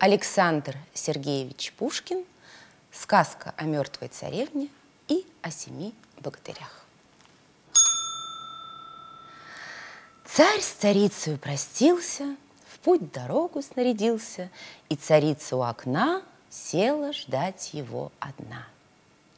Александр Сергеевич Пушкин, сказка о мертвой царевне и о семи богатырях. Царь с царицей простился, в путь дорогу снарядился, и царица у окна села ждать его одна.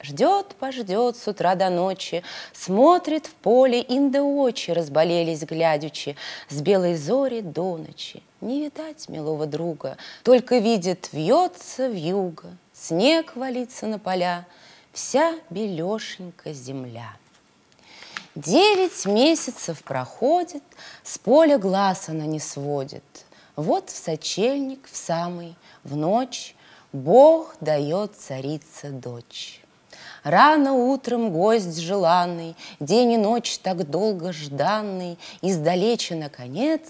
Ждет, пождет с утра до ночи, Смотрит в поле, инда очи Разболелись глядячи, С белой зори до ночи. Не видать милого друга, Только видит, вьется вьюга, Снег валится на поля, Вся белешенька земля. Девять месяцев проходит, С поля глаз она не сводит. Вот в сочельник, в самый, в ночь Бог дает царица дочь. Рано утром гость желанный, День и ночь так долго жданный, Издалече, наконец,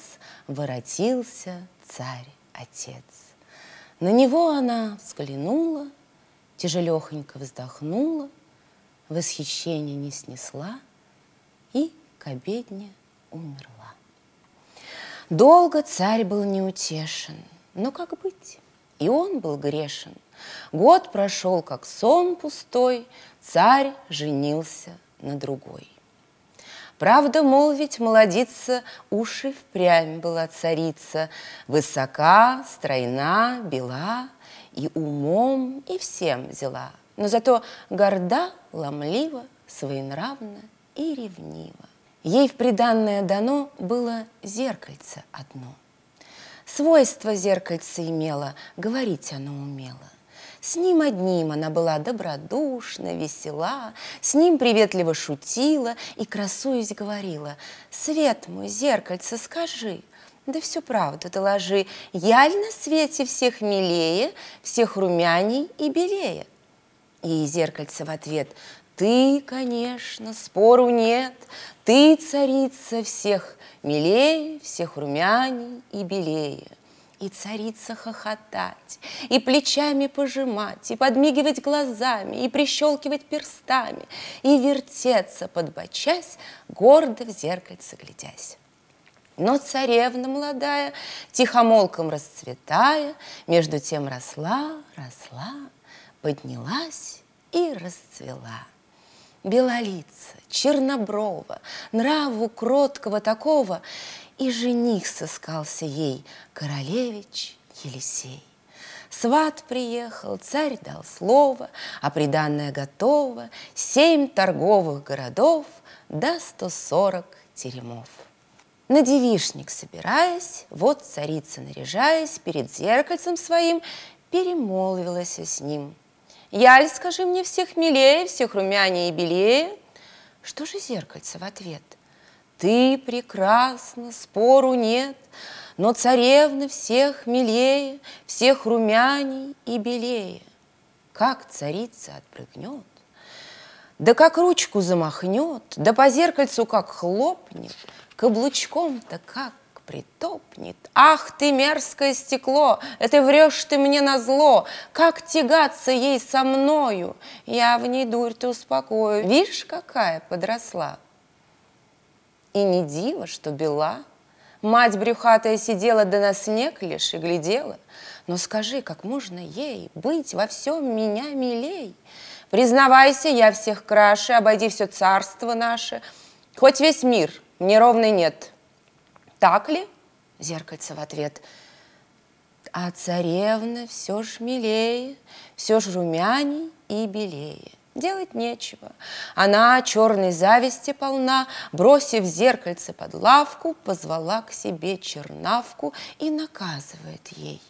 воротился царь-отец. На него она взглянула, Тяжелехонько вздохнула, Восхищение не снесла И к обедне умерла. Долго царь был неутешен, но как быть? И он был грешен – Год прошел, как сон пустой, Царь женился на другой. Правда, мол, ведь молодица Уши впрямь была царица, Высока, стройна, бела, И умом, и всем взяла. Но зато горда, ломлива, Своенравна и ревнива. Ей в приданное дано было зеркальце одно. Свойство зеркальце имело, говорить оно умело. С ним одним она была добродушна, весела, С ним приветливо шутила и, красуясь, говорила, «Свет мой, зеркальце, скажи, да всю правду доложи, Я ли на свете всех милее, всех румяней и белее?» И зеркальце в ответ, «Ты, конечно, спору нет, ты, царица, всех милее, всех румяней и белее» и царица хохотать, и плечами пожимать, и подмигивать глазами, и прищелкивать перстами, и вертеться, подбочась, гордо в зеркальце глядясь. Но царевна молодая, тихомолком расцветая, между тем росла, росла, поднялась и расцвела. Белолица, черноброва, нраву кроткого такого, и жених сыскался ей, королевич Елисей. Сват приехал, царь дал слово, а приданное готово, семь торговых городов да сто сорок теремов. На девишник собираясь, вот царица, наряжаясь, перед зеркальцем своим перемолвилась с ним. «Яль, скажи мне всех милее, всех румянее и белее». Что же зеркальце в ответ? Ты прекрасна, спору нет, но царевны всех милее, всех румяней и белее. Как царица отпрыгнет, да как ручку замахнет, да по зеркальцу как хлопнет, каблучком-то как притопнет. Ах ты, мерзкое стекло, это врешь ты мне на зло, как тягаться ей со мною, я в ней дурь-то успокою. Видишь, какая подросла, и не диво, что бела. Мать брюхатая сидела, да на снег лишь и глядела. Но скажи, как можно ей быть во всем меня милей? Признавайся, я всех краше, обойди все царство наше. Хоть весь мир мне ровный нет. Так ли? Зеркальце в ответ. А царевна все ж милее, все ж румяней и белее. Делать нечего. Она черной зависти полна, бросив зеркальце под лавку, позвала к себе чернавку и наказывает ей,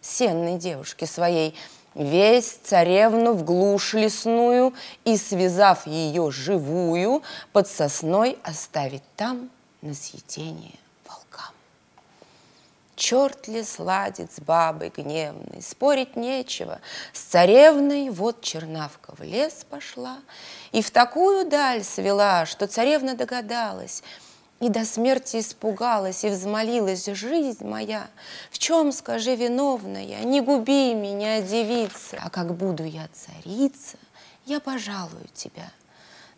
сенной девушке своей, весь царевну в глушь лесную и, связав ее живую, под сосной оставить там на съедение. Черт ли сладит с бабой гневной, спорить нечего. С царевной вот чернавка в лес пошла И в такую даль свела, что царевна догадалась И до смерти испугалась и взмолилась Жизнь моя, в чем, скажи, виновная, Не губи меня, девица, А как буду я царица, я пожалую тебя.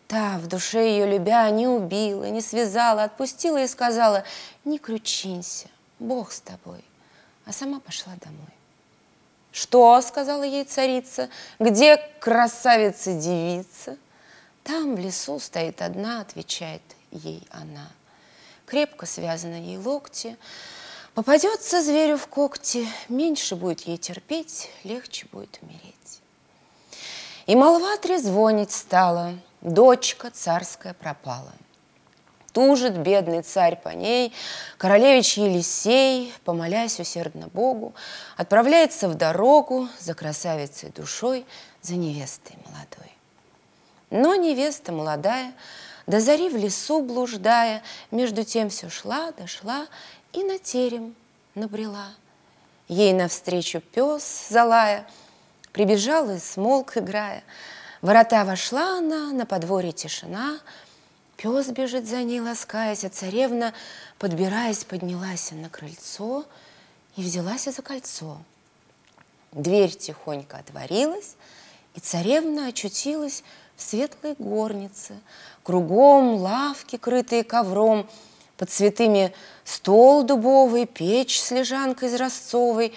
Та, в душе ее любя, не убила, не связала, Отпустила и сказала, не кручинься, Бог с тобой, а сама пошла домой. «Что?» — сказала ей царица. «Где красавица-девица?» «Там в лесу стоит одна», — отвечает ей она. Крепко связаны ей локти. Попадется зверю в когти, меньше будет ей терпеть, легче будет умереть. И молва трезвонить стала, дочка царская пропала. Тужит бедный царь по ней, королевич Елисей, помолясь усердно Богу, отправляется в дорогу за красавицей душой, за невестой молодой. Но невеста молодая, до зари в лесу блуждая, между тем все шла, дошла и на терем набрела. Ей навстречу пес, залая, прибежал и смолк, играя. ворота вошла она, на подворье тишина — Пес бежит за ней, ласкаясь, а царевна, подбираясь, поднялась на крыльцо и взялась за кольцо. Дверь тихонько отворилась, и царевна очутилась в светлой горнице. Кругом лавки, крытые ковром, под цветами стол дубовый, печь с лежанкой из ростовой.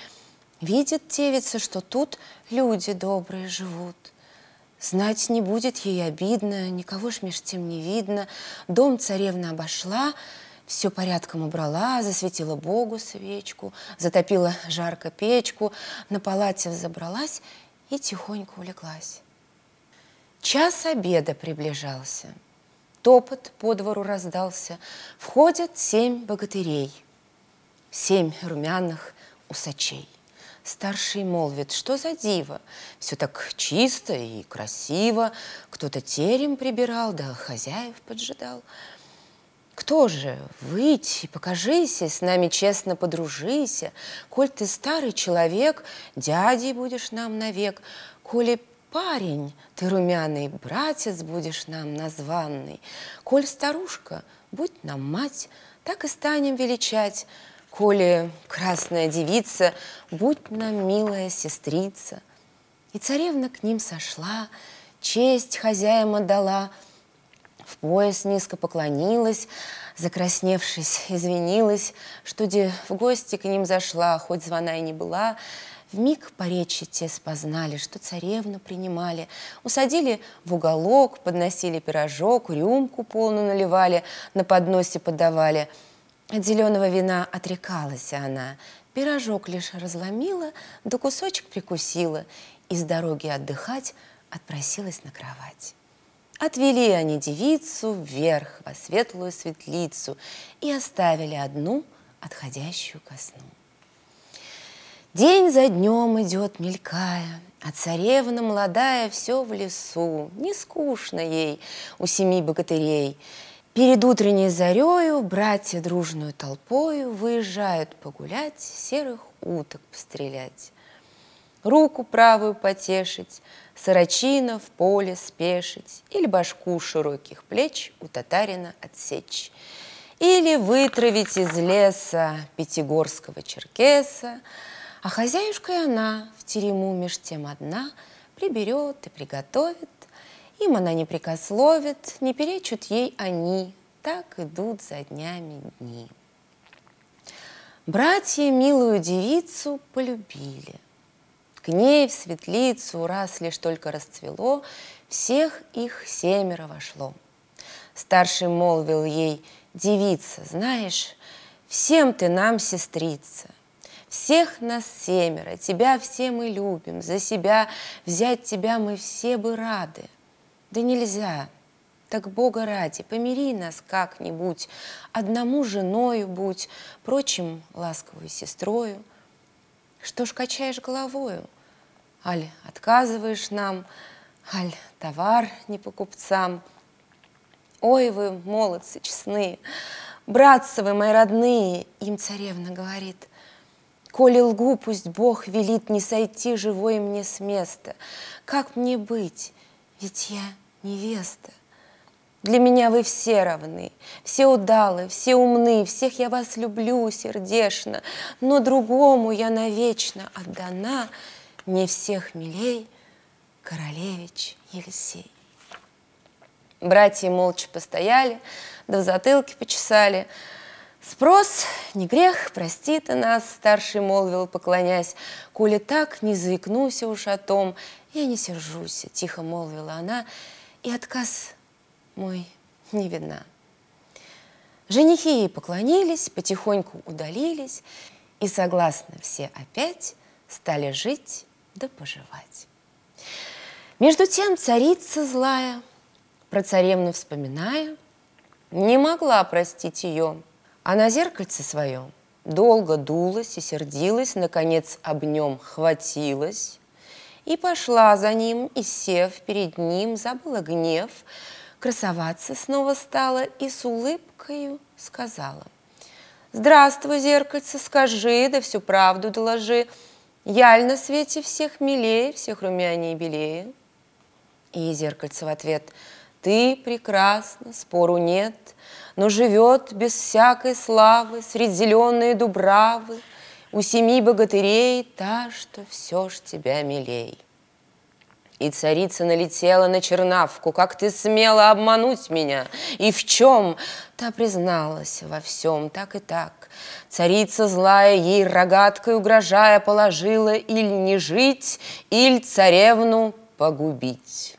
Видит девица, что тут люди добрые живут – Знать не будет ей обидно, никого ж меж тем не видно. Дом царевна обошла, все порядком убрала, засветила Богу свечку, затопила жарко печку, на палате взобралась и тихонько улеглась. Час обеда приближался. Топот по двору раздался. Входят семь богатырей, семь румяных усачей. Старший молвит, что за диво? Все так чисто и красиво. Кто-то терем прибирал, да хозяев поджидал. Кто же? Выйти, покажися, с нами честно подружися. Коль ты старый человек, дядей будешь нам навек. Коли парень, ты румяный, братец будешь нам названный. Коль старушка, будь нам мать, так и станем величать. Коли красная девица, будь нам милая сестрица. И царевна к ним сошла, честь хозяям отдала, в пояс низко поклонилась, закрасневшись, извинилась, что де в гости к ним зашла, хоть звона и не была, в миг по речи те спознали, что царевну принимали, усадили в уголок, подносили пирожок, рюмку полную наливали, на подносе подавали – от зеленого вина отрекалась она, пирожок лишь разломила, да кусочек прикусила, и с дороги отдыхать отпросилась на кровать. Отвели они девицу вверх во светлую светлицу и оставили одну, отходящую ко сну. День за днем идет, мелькая, а царевна молодая все в лесу, не скучно ей у семи богатырей – Перед утренней зарею братья дружную толпою выезжают погулять, серых уток пострелять. Руку правую потешить, сорочина в поле спешить или башку широких плеч у татарина отсечь. Или вытравить из леса пятигорского черкеса, а хозяюшка и она в терему меж тем одна приберет и приготовит им она не прикословит, не перечут ей они, так идут за днями дни. Братья милую девицу полюбили. К ней в светлицу, раз лишь только расцвело, всех их семеро вошло. Старший молвил ей, девица, знаешь, всем ты нам сестрица, всех нас семеро, тебя все мы любим, за себя взять тебя мы все бы рады. Да нельзя, так Бога ради, помири нас как-нибудь, одному женою будь, прочим ласковой сестрою. Что ж качаешь головою? Аль отказываешь нам, аль товар не по купцам. Ой, вы, молодцы, честные, братцы вы мои родные, им царевна говорит. Коли лгу, пусть Бог велит не сойти живой мне с места. Как мне быть? Ведь я невеста. Для меня вы все равны, все удалы, все умны, всех я вас люблю сердечно, но другому я навечно отдана, мне всех милей королевич Елисей. Братья молча постояли, да в затылке почесали. Спрос не грех, прости ты нас, старший молвил, поклонясь, коли так не заикнуся уж о том, я не сержусь, тихо молвила она, и отказ мой не видна. Женихи ей поклонились, потихоньку удалились, и согласно все опять стали жить да поживать. Между тем царица злая, про царевну вспоминая, не могла простить ее – а на зеркальце своем долго дулась и сердилась, наконец об нем хватилась и пошла за ним, и, сев перед ним, забыла гнев, красоваться снова стала и с улыбкою сказала. «Здравствуй, зеркальце, скажи, да всю правду доложи, Яль на свете всех милее, всех румянее и белее». И зеркальце в ответ «Ты прекрасна, спору нет, но живет без всякой славы средь зеленой дубравы у семи богатырей та, что все ж тебя милей. И царица налетела на чернавку, как ты смела обмануть меня, и в чем? Та призналась во всем, так и так. Царица злая ей рогаткой угрожая положила или не жить, или царевну погубить.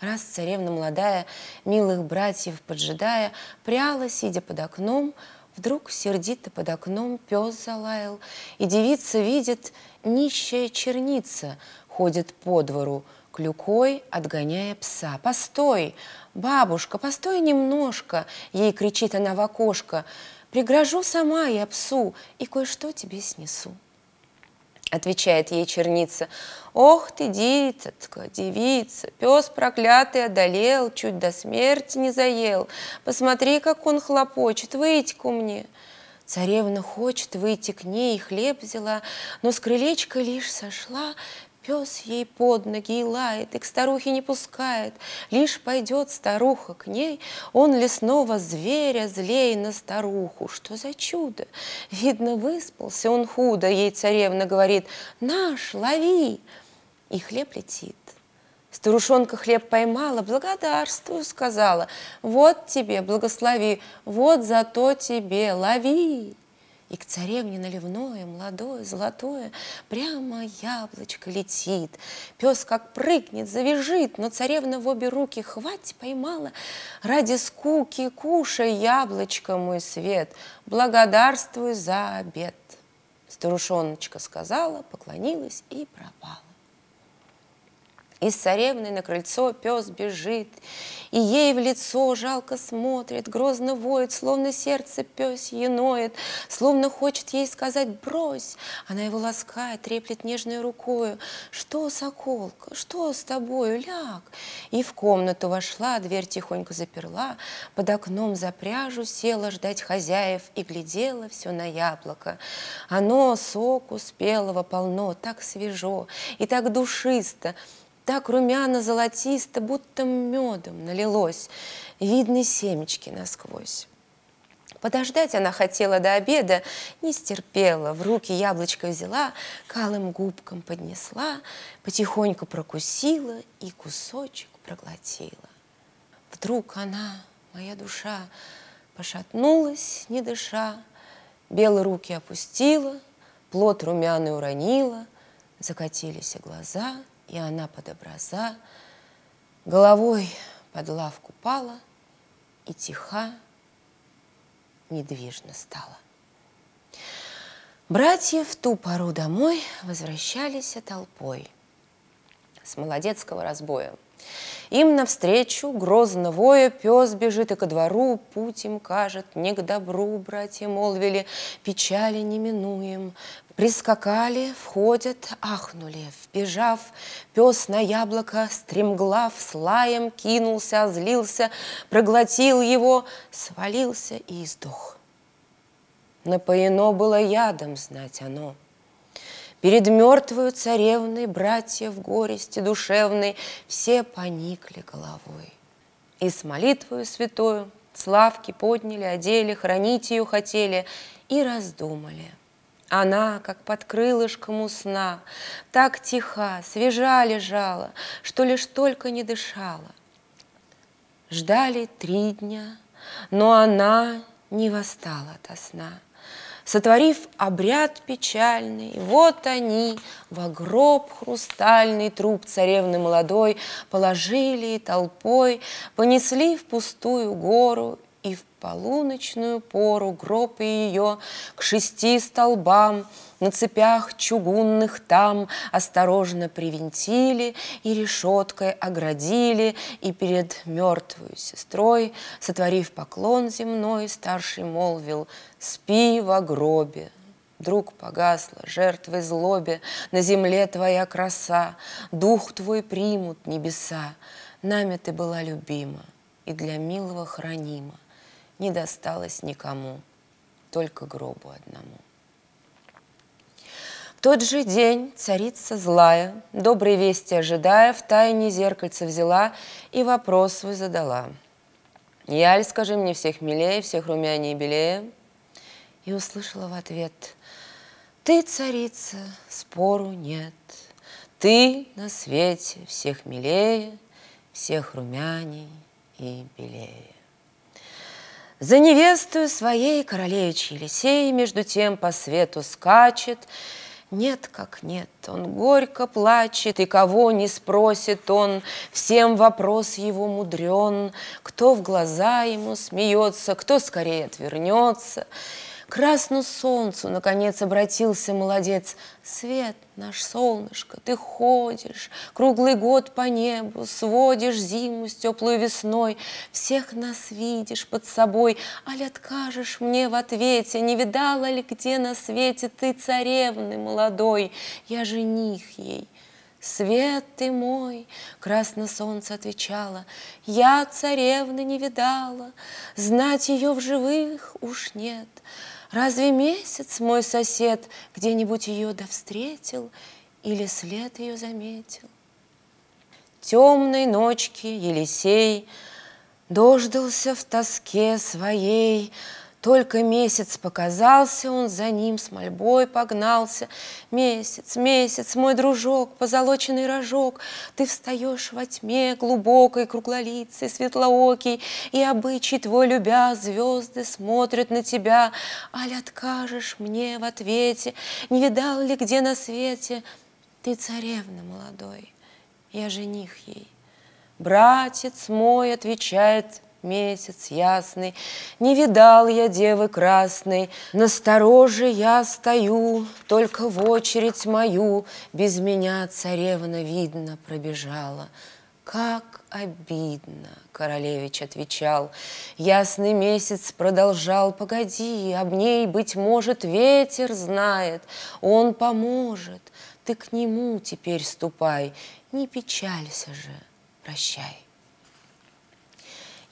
Раз царевна молодая, милых братьев поджидая, пряла, сидя под окном, вдруг сердито под окном пес залаял, и девица видит, нищая черница ходит по двору, клюкой отгоняя пса. «Постой, бабушка, постой немножко!» Ей кричит она в окошко. «Пригрожу сама я псу и кое-что тебе снесу». Отвечает ей черница, «Ох ты, дитятка, девица, пес проклятый одолел, чуть до смерти не заел. Посмотри, как он хлопочет, выйти ко мне». Царевна хочет выйти к ней, хлеб взяла, но с крылечка лишь сошла, Пес ей под ноги и лает, и к старухе не пускает. Лишь пойдет старуха к ней, он лесного зверя злей на старуху. Что за чудо? Видно, выспался он худо, ей царевна говорит, «Наш, лови!» И хлеб летит. Старушонка хлеб поймала, благодарствую, сказала, «Вот тебе, благослови, вот зато тебе, лови!» И к царевне наливное, молодое, золотое, Прямо яблочко летит. Пес как прыгнет, завяжит, Но царевна в обе руки хвать поймала. Ради скуки кушай яблочко, мой свет, Благодарствуй за обед. Старушоночка сказала, поклонилась и пропала. Из царевны на крыльцо пес бежит, И ей в лицо жалко смотрит, Грозно воет, словно сердце пес еноет, Словно хочет ей сказать «брось». Она его ласкает, треплет нежной рукою. «Что, соколка, что с тобою, ляг?» И в комнату вошла, дверь тихонько заперла, Под окном за пряжу села ждать хозяев И глядела все на яблоко. Оно соку спелого полно, так свежо и так душисто, так румяно-золотисто, будто медом налилось, видны семечки насквозь. Подождать она хотела до обеда, не стерпела, в руки яблочко взяла, калым губкам поднесла, потихоньку прокусила и кусочек проглотила. Вдруг она, моя душа, пошатнулась, не дыша, белые руки опустила, плод румяный уронила, закатились глаза — и она под образа головой под лавку пала и тиха, недвижно стала. Братья в ту пору домой возвращались толпой с молодецкого разбоя. Им навстречу, грозно воя, пес бежит и ко двору, путь им кажет, не к добру, братья молвили, печали не минуем. Прискакали, входят, ахнули, вбежав, пес на яблоко, стремглав, с лаем кинулся, озлился, проглотил его, свалился и издох. Напоено было ядом, знать оно. Перед мертвою царевной братья в горести душевной все поникли головой. И с молитвою святою славки подняли, одели, хранить ее хотели и раздумали – она, как под крылышком у сна, так тиха, свежа лежала, что лишь только не дышала. Ждали три дня, но она не восстала ото сна. Сотворив обряд печальный, вот они во гроб хрустальный труп царевны молодой положили и толпой, понесли в пустую гору и в полуночную пору гроб ее к шести столбам на цепях чугунных там осторожно привинтили и решеткой оградили, и перед мертвую сестрой, сотворив поклон земной, старший молвил «Спи во гробе, Друг погасла, жертвой злобе, На земле твоя краса, Дух твой примут небеса. Нами ты была любима И для милого хранима не досталось никому, только гробу одному. В тот же день царица злая, доброй вести ожидая, в тайне зеркальце взяла и вопрос свой задала. «Яль, скажи мне всех милее, всех румянее и белее?» И услышала в ответ, «Ты, царица, спору нет, ты на свете всех милее, всех румяней и белее». За невестою своей королевич Елисей Между тем по свету скачет. Нет, как нет, он горько плачет, И кого не спросит он, Всем вопрос его мудрен, Кто в глаза ему смеется, Кто скорее отвернется — красну солнцу, наконец, обратился молодец. Свет наш, солнышко, ты ходишь, круглый год по небу, сводишь зиму с теплой весной, всех нас видишь под собой, аль откажешь мне в ответе, не видала ли где на свете ты царевны молодой, я жених ей. Свет ты мой, красно солнце отвечало, Я царевны не видала, Знать ее в живых уж нет. Разве месяц мой сосед где-нибудь ее да встретил или след ее заметил? Темной ночки Елисей дождался в тоске своей, только месяц показался, он за ним с мольбой погнался. Месяц, месяц, мой дружок, позолоченный рожок, Ты встаешь во тьме глубокой, круглолицей, светлоокий, И обычай твой любя, звезды смотрят на тебя. Аль откажешь мне в ответе, не видал ли где на свете Ты царевна молодой, я жених ей. Братец мой отвечает месяц ясный, Не видал я девы красной, Настороже я стою, Только в очередь мою Без меня царевна, видно, пробежала. Как обидно, королевич отвечал. Ясный месяц продолжал, погоди, об ней, быть может, ветер знает, он поможет. Ты к нему теперь ступай, не печалься же, прощай.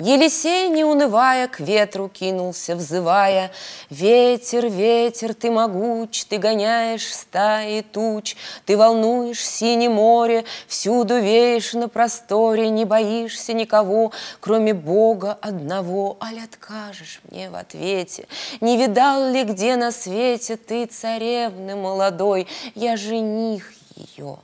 Елисей, не унывая, к ветру кинулся, взывая, «Ветер, ветер, ты могуч, ты гоняешь стаи туч, ты волнуешь синее море, всюду веешь на просторе, не боишься никого, кроме Бога одного, аль откажешь мне в ответе? Не видал ли где на свете ты царевны молодой, я жених ее?»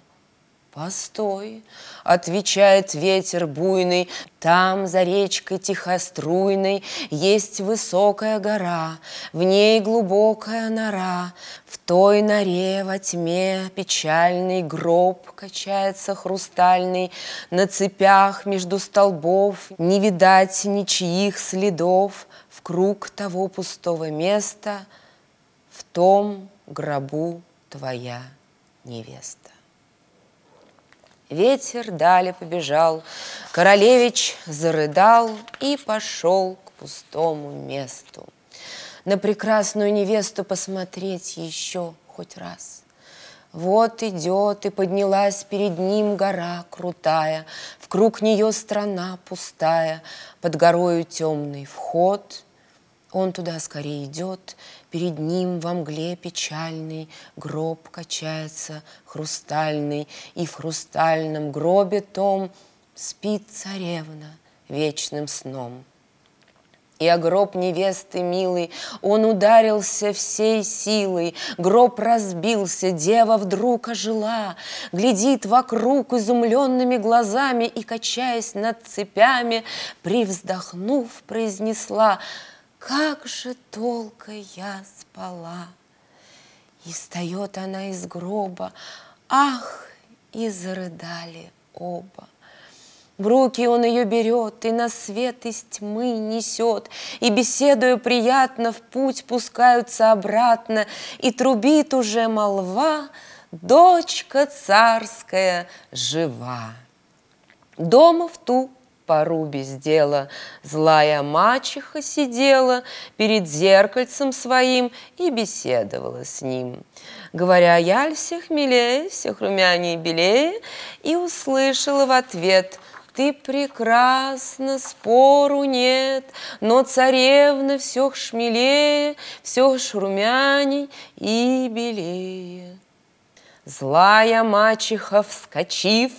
Постой, отвечает ветер буйный, Там за речкой тихоструйной Есть высокая гора, В ней глубокая нора, В той норе во тьме печальный гроб Качается хрустальный, На цепях между столбов Не видать ничьих следов, В круг того пустого места В том гробу твоя невеста. Ветер далее побежал, Королевич зарыдал И пошел к пустому месту. На прекрасную невесту посмотреть еще хоть раз. Вот идет и поднялась перед ним гора крутая, В круг нее страна пустая, Под горою темный вход. Он туда скорее идет, Перед ним во мгле печальный Гроб качается хрустальный, И в хрустальном гробе том Спит царевна вечным сном. И о гроб невесты милый Он ударился всей силой, Гроб разбился, дева вдруг ожила, Глядит вокруг изумленными глазами И, качаясь над цепями, Привздохнув, произнесла — как же долго я спала. И встает она из гроба, ах, и зарыдали оба. В руки он ее берет и на свет из тьмы несет, И, беседуя приятно, в путь пускаются обратно, И трубит уже молва, дочка царская жива. Дома в ту пору без дела Злая мачеха сидела Перед зеркальцем своим И беседовала с ним. Говоря, яль всех милее, всех румянее и белее, И услышала в ответ – ты прекрасна, спору нет, но царевна все шмелее, все румяней и белее. Злая мачеха, вскочив,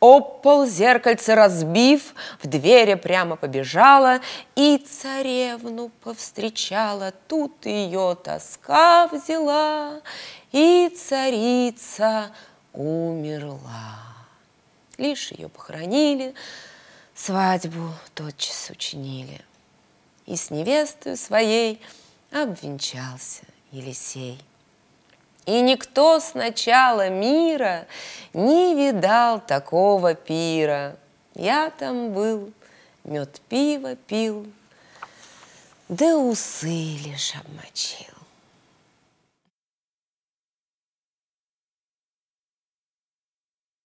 об пол зеркальце разбив, в двери прямо побежала и царевну повстречала. Тут ее тоска взяла, и царица умерла лишь ее похоронили, свадьбу тотчас учинили. И с невестой своей обвенчался Елисей. И никто с начала мира не видал такого пира. Я там был, мед пиво пил, да усы лишь обмочил.